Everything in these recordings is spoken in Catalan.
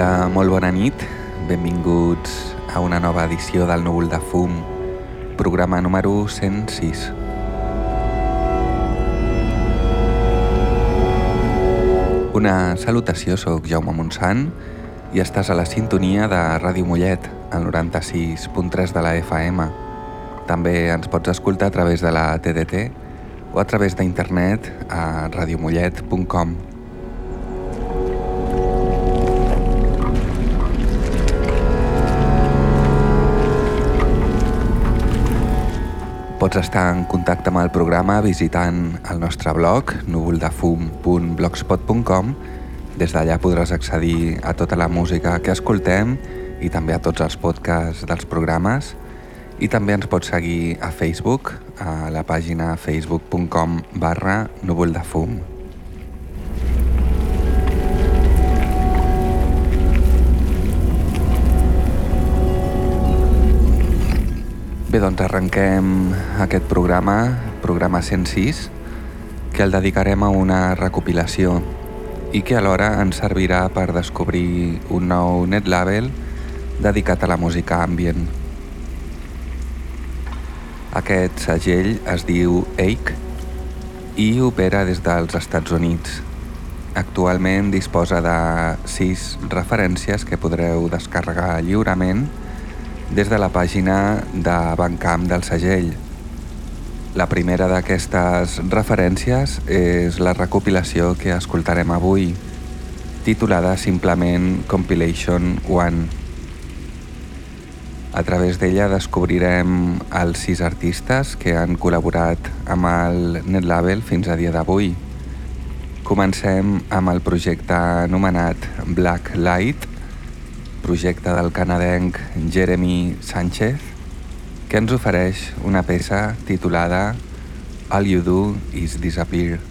Hola, molt bona nit. Benvinguts a una nova edició del Núvol de Fum, programa número 106. Una salutació, sóc Jaume Montsant i estàs a la sintonia de Ràdio Mollet, al 96.3 de la FM. També ens pots escoltar a través de la TDT o a través d'internet a radiomollet.com. Pots estar en contacte amb el programa visitant el nostre blog núvoldefum.blogspot.com Des d'allà podràs accedir a tota la música que escoltem i també a tots els podcasts dels programes i també ens pots seguir a Facebook, a la pàgina facebook.com barra núvoldefum. Bé, doncs arrenquem aquest programa, programa 106, que el dedicarem a una recopilació i que alhora ens servirà per descobrir un nou net label dedicat a la música ambient. Aquest segell es diu Ake i opera des dels Estats Units. Actualment disposa de 6 referències que podreu descarregar lliurement des de la pàgina de Bancamp del segell. La primera d'aquestes referències és la recopilació que escoltarem avui, titulada simplement Compilation One. A través d'ella descobrirem els sis artistes que han col·laborat amb el NetLabel fins a dia d'avui. Comencem amb el projecte anomenat Black Light, projecte del canadenc Jeremy Sánchez, que ens ofereix una peça titulada All You Do Is Disappear.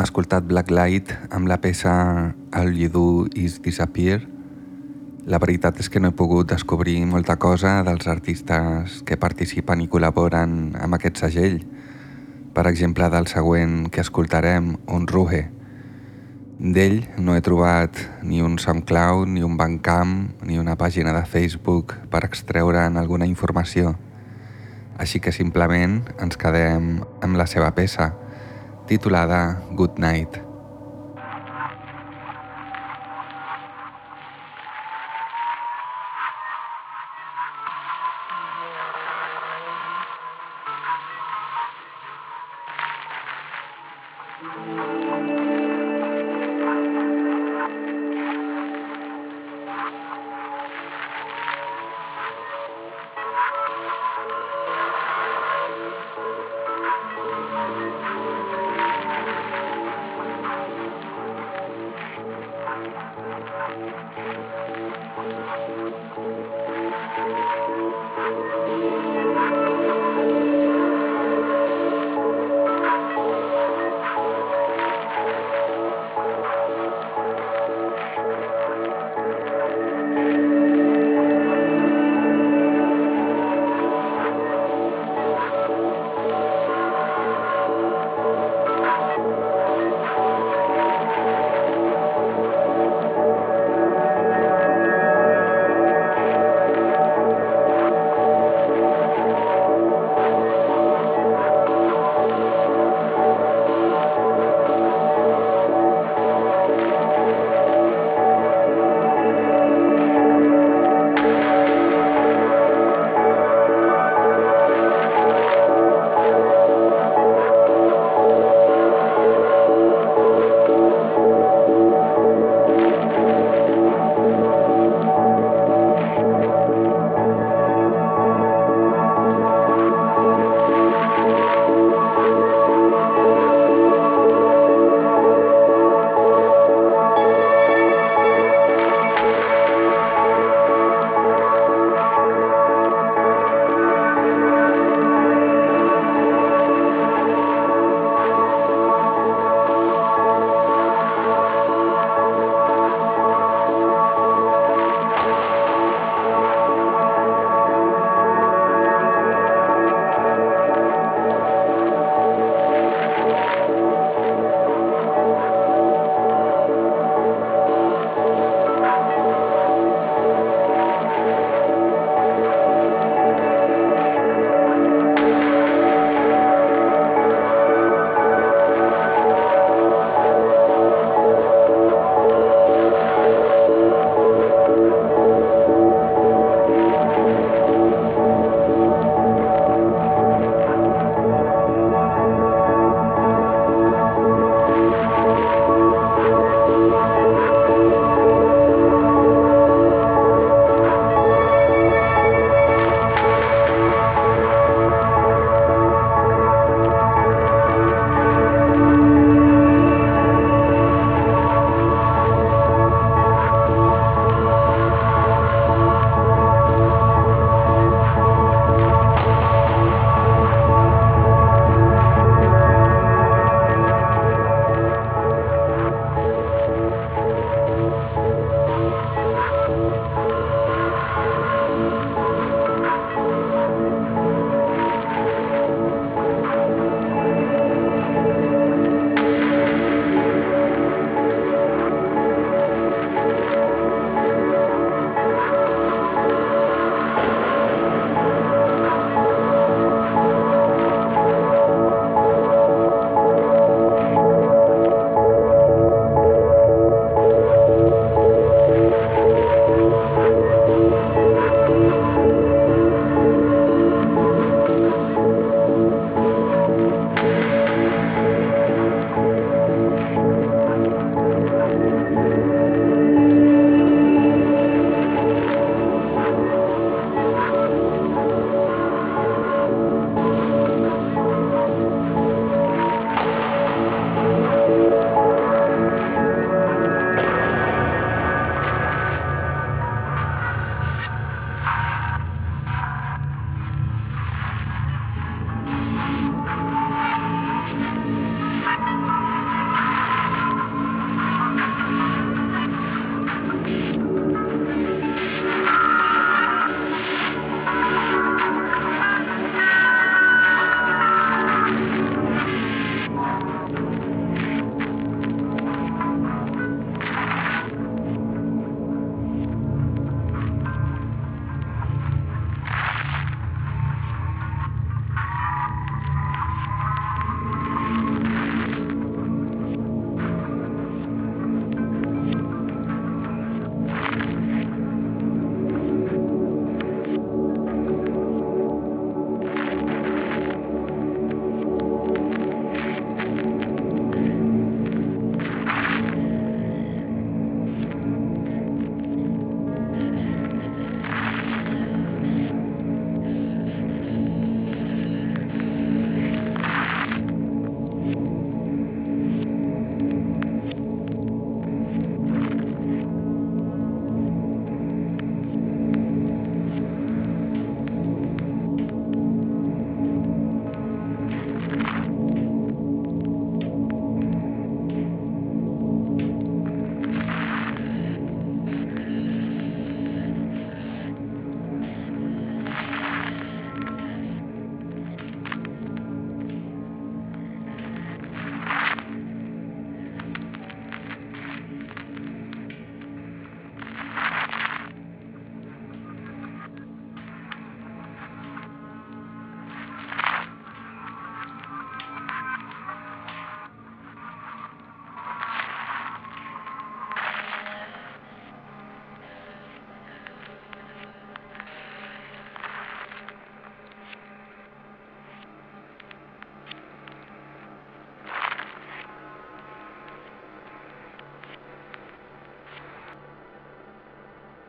Escoltat Blacklight amb la peça All You Do Is Disappear. La veritat és que no he pogut descobrir molta cosa dels artistes que participen i col·laboren amb aquest segell. Per exemple, del següent que escoltarem, Un Ruhe. D'ell no he trobat ni un SoundCloud, ni un Bandcamp, ni una pàgina de Facebook per extreure'n alguna informació. Així que simplement ens quedem amb la seva peça, titulada Good Night.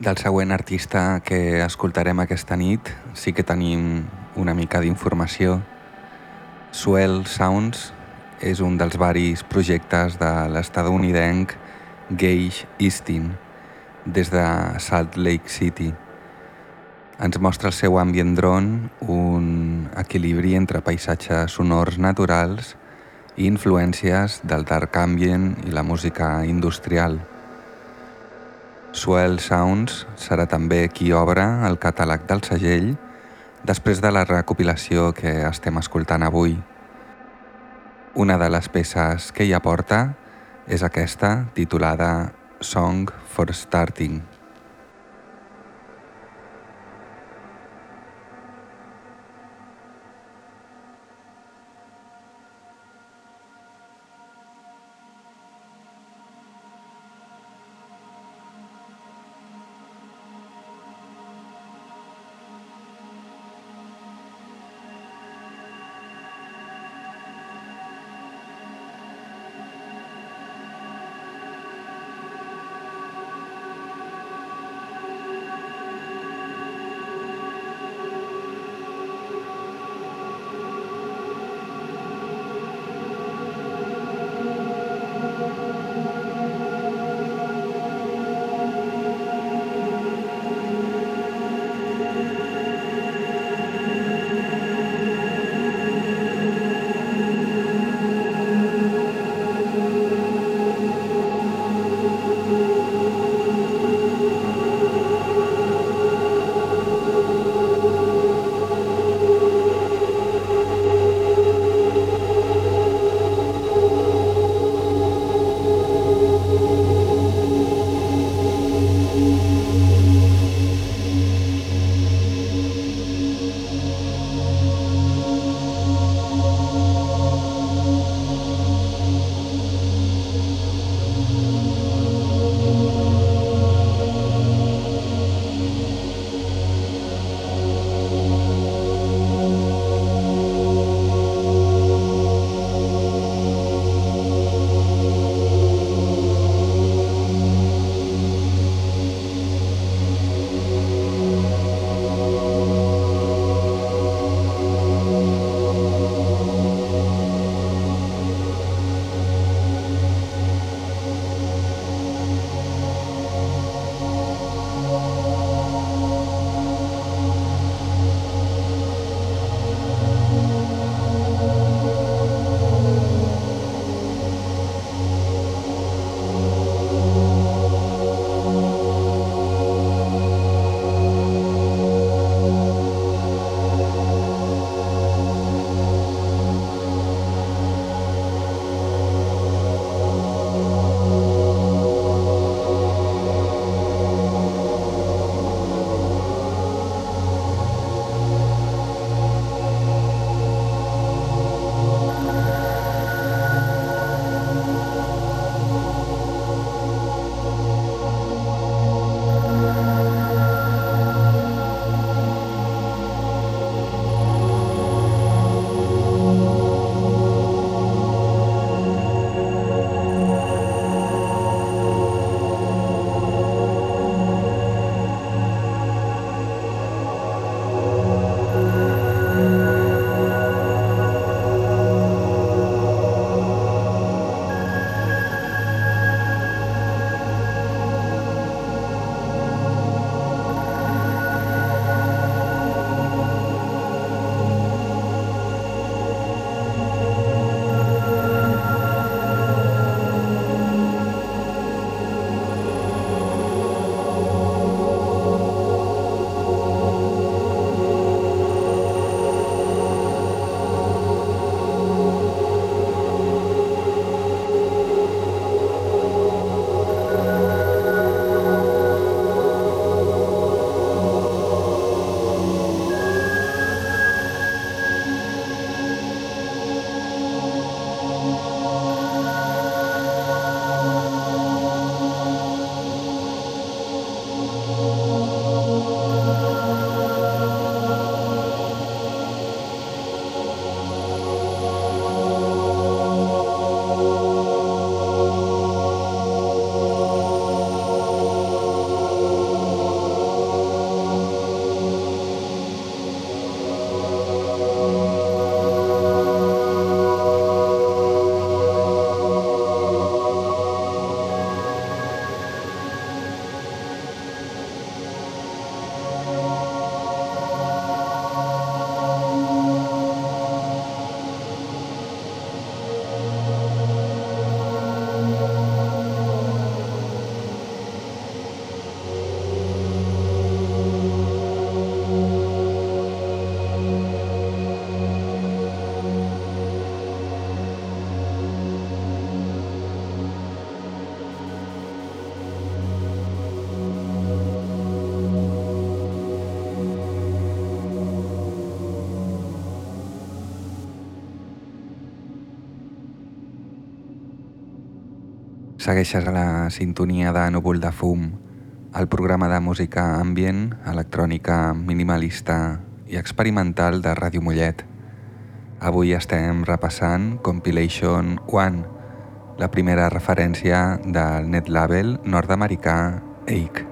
Del següent artista que escoltarem aquesta nit sí que tenim una mica d'informació. Swell Sounds és un dels varis projectes de l'estadounidenc Gage Eastin des de Salt Lake City. Ens mostra el seu ambient drone, un equilibri entre paisatges sonors naturals i influències del dark ambient i la música industrial. Swell Sounds serà també qui obre el catàleg del segell després de la recopilació que estem escoltant avui. Una de les peces que hi aporta és aquesta titulada Song for Starting. Segueixes a la sintonia de Núvol de Fum, el programa de música ambient, electrònica minimalista i experimental de Ràdio Mollet. Avui estem repassant Compilation One, la primera referència del net label nord-americà Ake.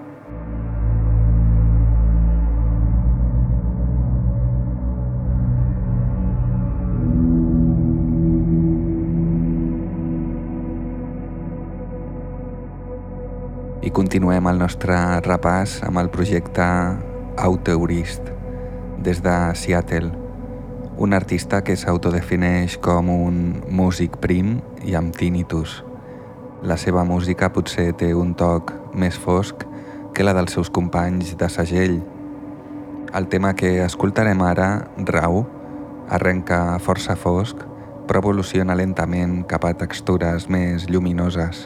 I continuem el nostre repàs amb el projecte Auteurist des de Seattle, un artista que s'autodefineix com un músic prim i amb tinnitus. La seva música potser té un toc més fosc que la dels seus companys de segell. El tema que escoltarem ara, Rau, arrenca força fosc, però evoluciona lentament cap a textures més lluminoses.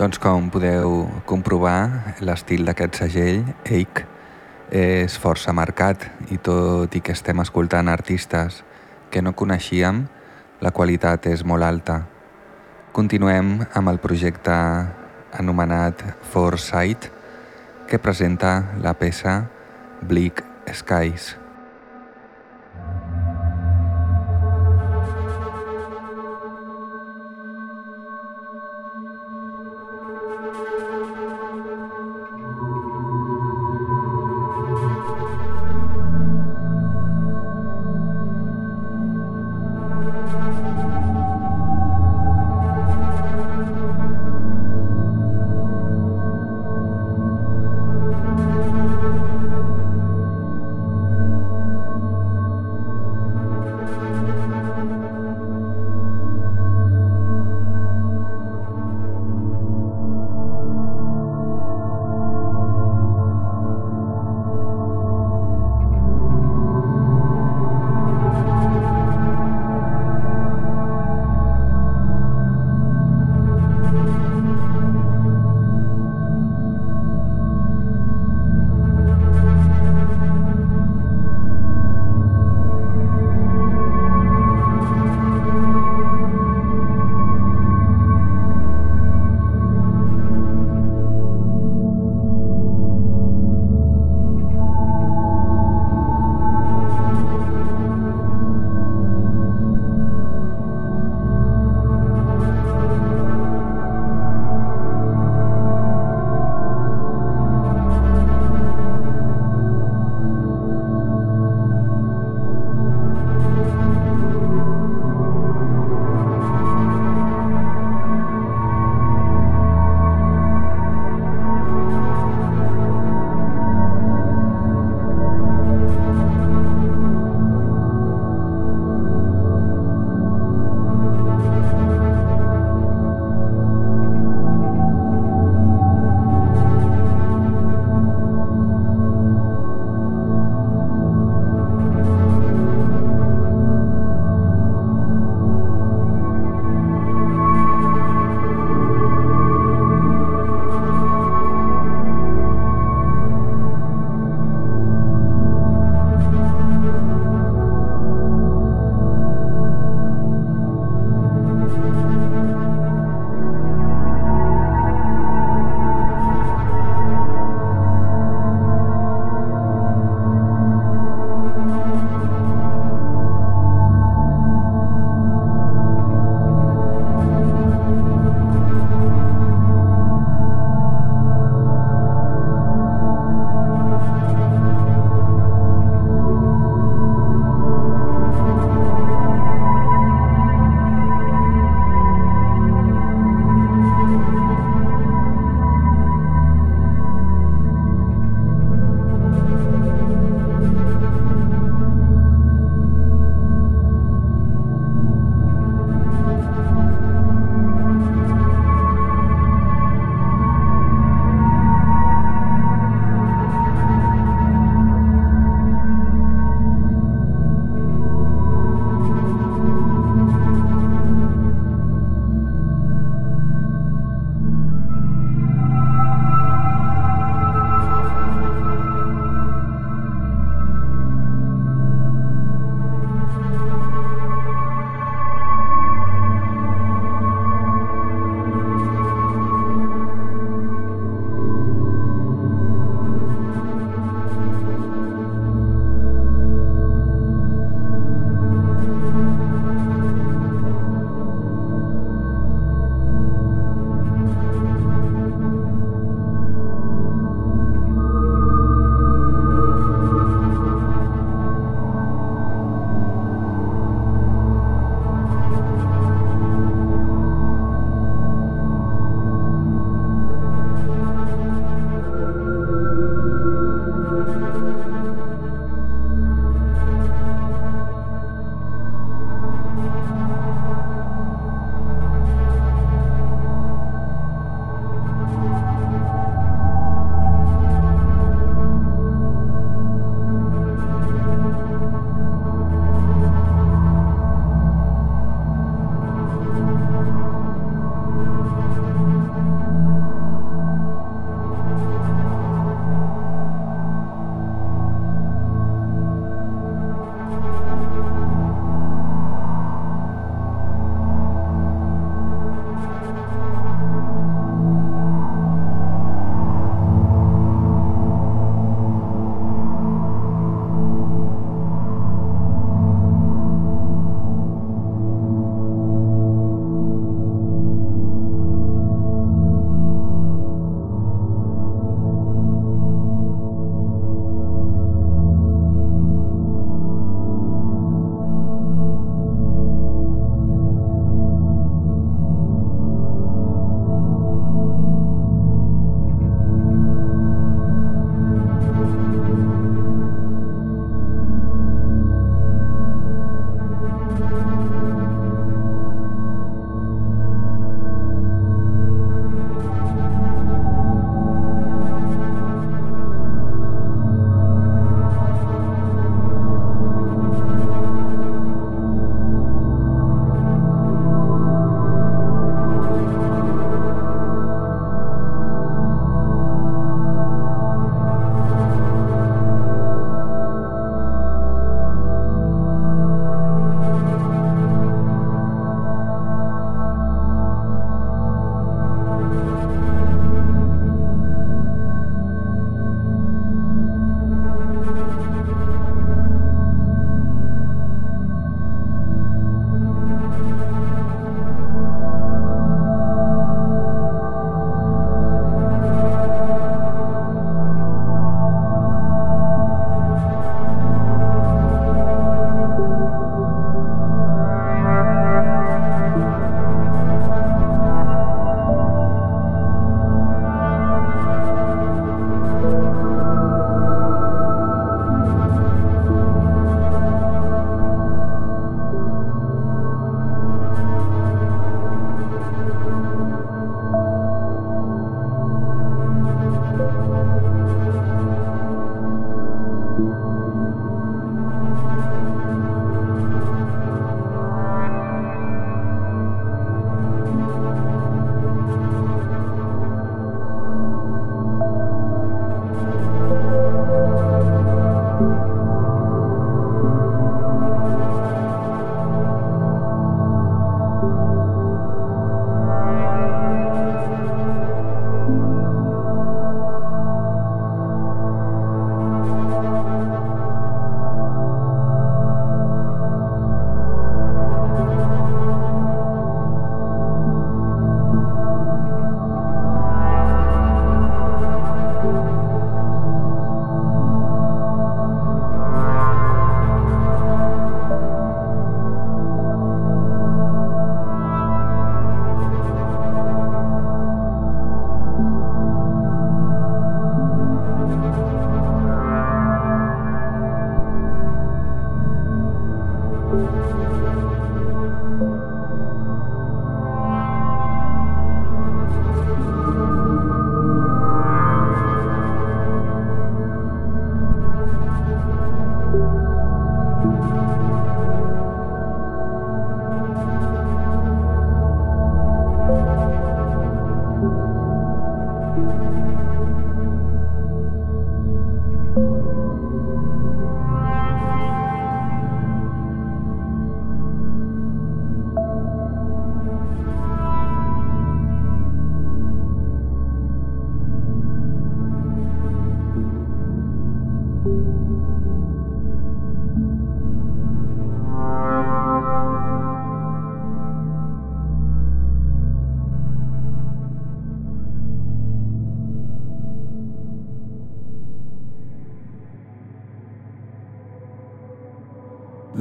Doncs com podeu comprovar, l'estil d'aquest segell, Eik, és força marcat i tot i que estem escoltant artistes que no coneixíem, la qualitat és molt alta. Continuem amb el projecte anomenat Foresight, que presenta la peça Bleak Skies.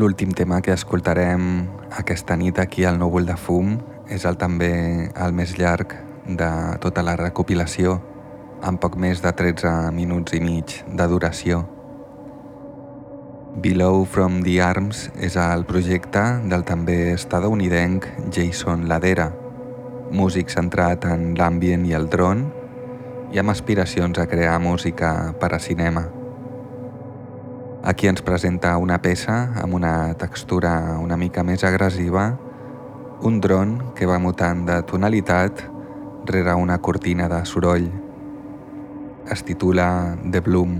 L'últim tema que escoltarem aquesta nit aquí al Núvol de Fum és el també el més llarg de tota la recopilació, amb poc més de 13 minuts i mig de duració. Below from the Arms és el projecte del també estadounidenc Jason Ladera, músic centrat en l'ambient i el dron i amb aspiracions a crear música per a cinema. Aquí ens presenta una peça amb una textura una mica més agressiva, un dron que va mutant de tonalitat rere una cortina de soroll. Es titula The Bloom.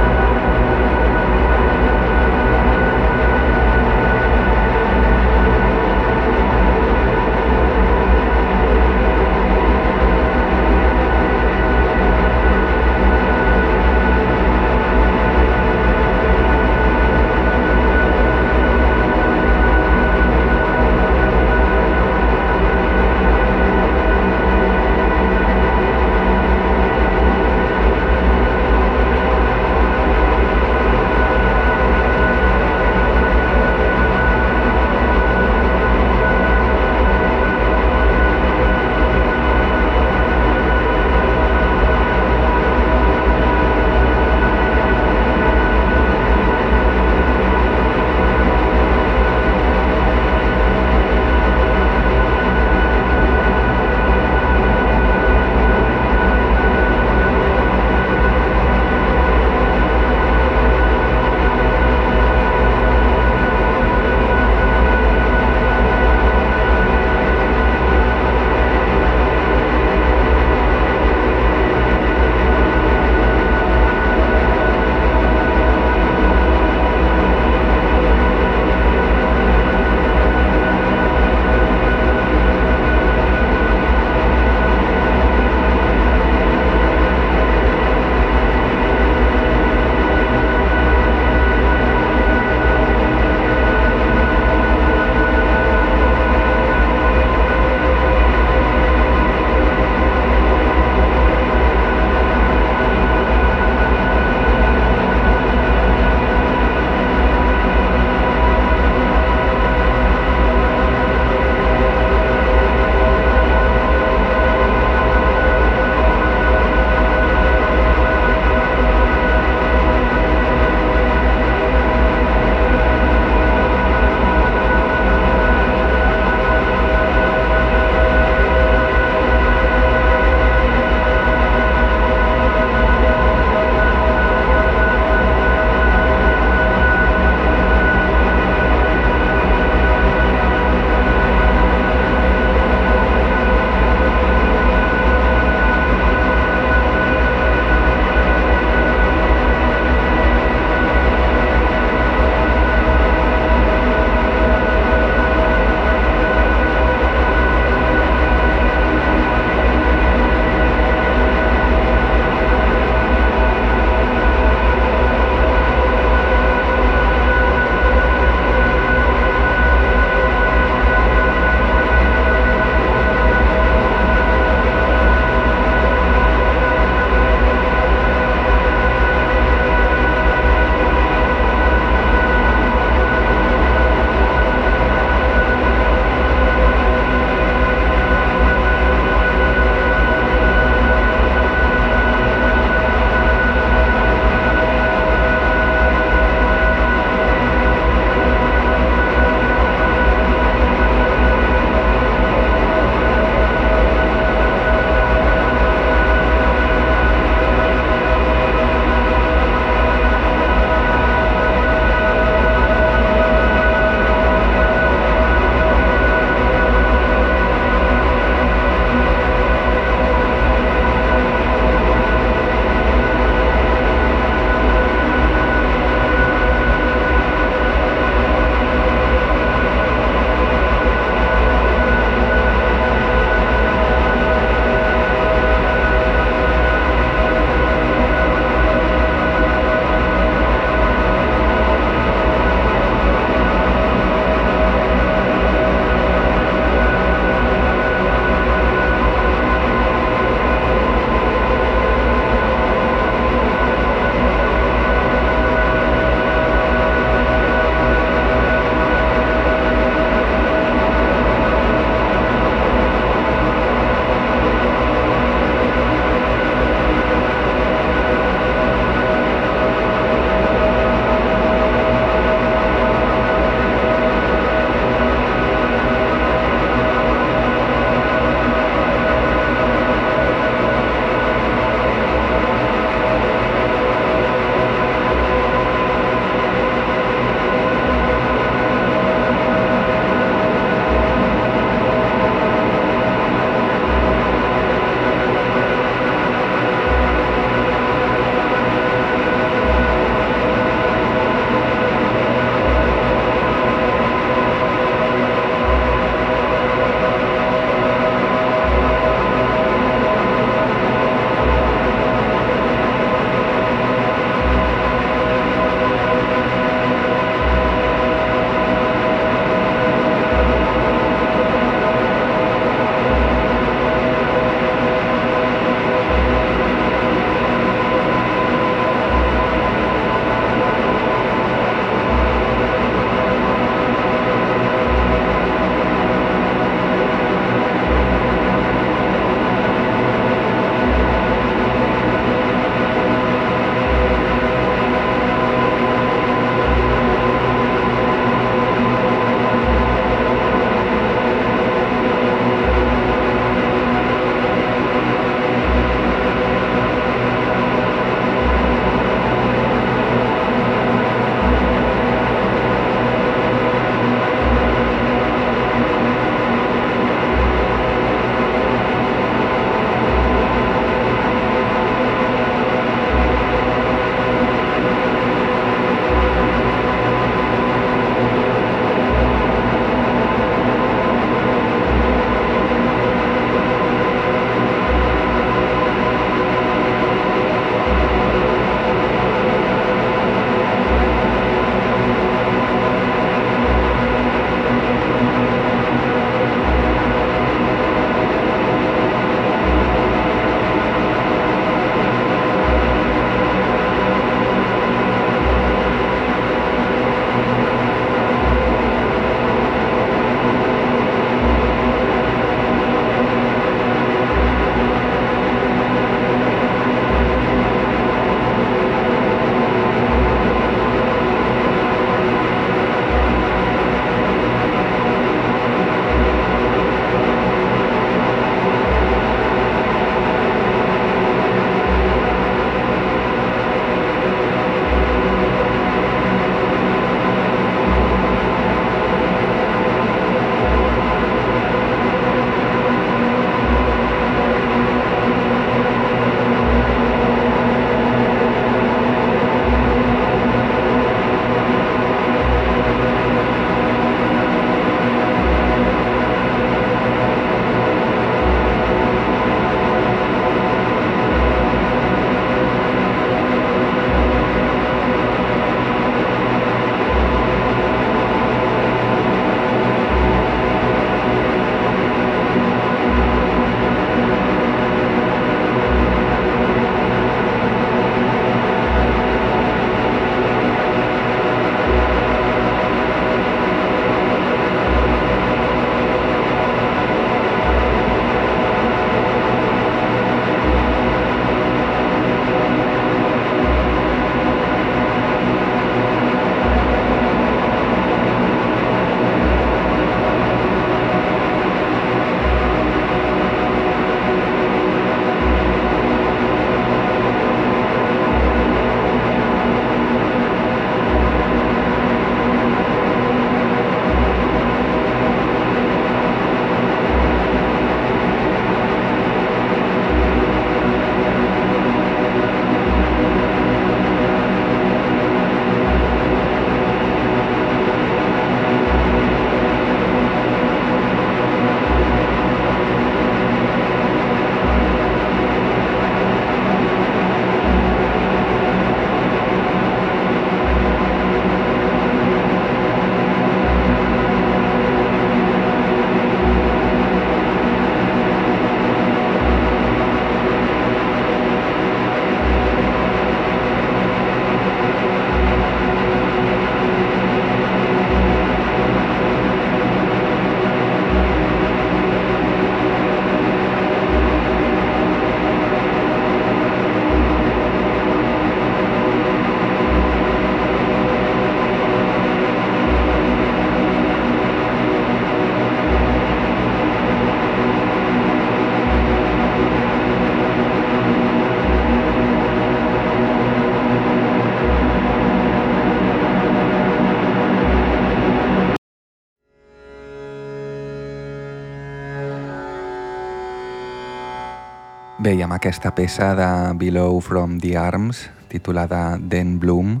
Amb aquesta peça de Below from the Arms, titulada Den Bloom,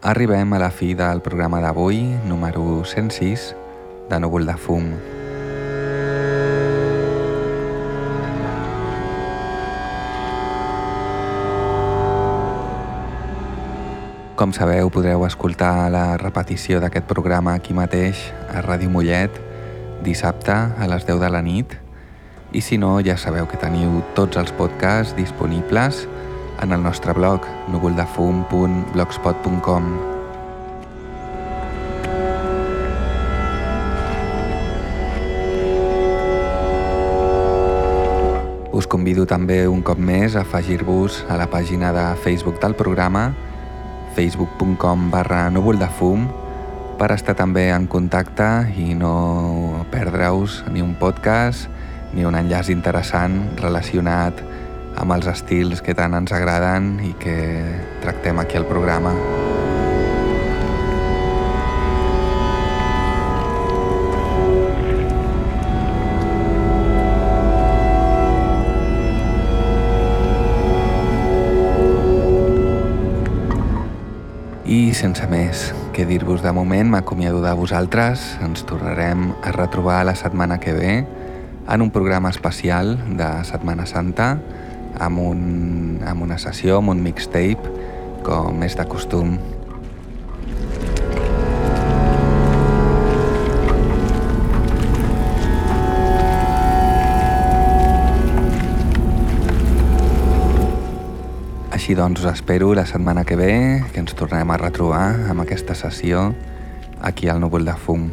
arribem a la fi del programa d'avui, número 106, de Núvol de Fum. Com sabeu, podreu escoltar la repetició d'aquest programa aquí mateix, a Ràdio Mollet, dissabte a les 10 de la nit. I si no, ja sabeu que teniu tots els podcasts disponibles en el nostre blog núvoldefum.blogspot.com Us convido també un cop més a afegir-vos a la pàgina de Facebook del programa facebook.com barra núvol de fum per estar també en contacte i no perdre-us ni un podcast ni un enllaç interessant relacionat amb els estils que tant ens agraden i que tractem aquí al programa. I sense més que dir-vos de moment, m'acomiado de vosaltres. Ens tornarem a retrobar la setmana que ve en un programa especial de Setmana Santa amb, un, amb una sessió, amb un mixtape, com és de costum. Així doncs us espero la setmana que ve, que ens tornem a retrobar amb aquesta sessió aquí al Núvol de Fum.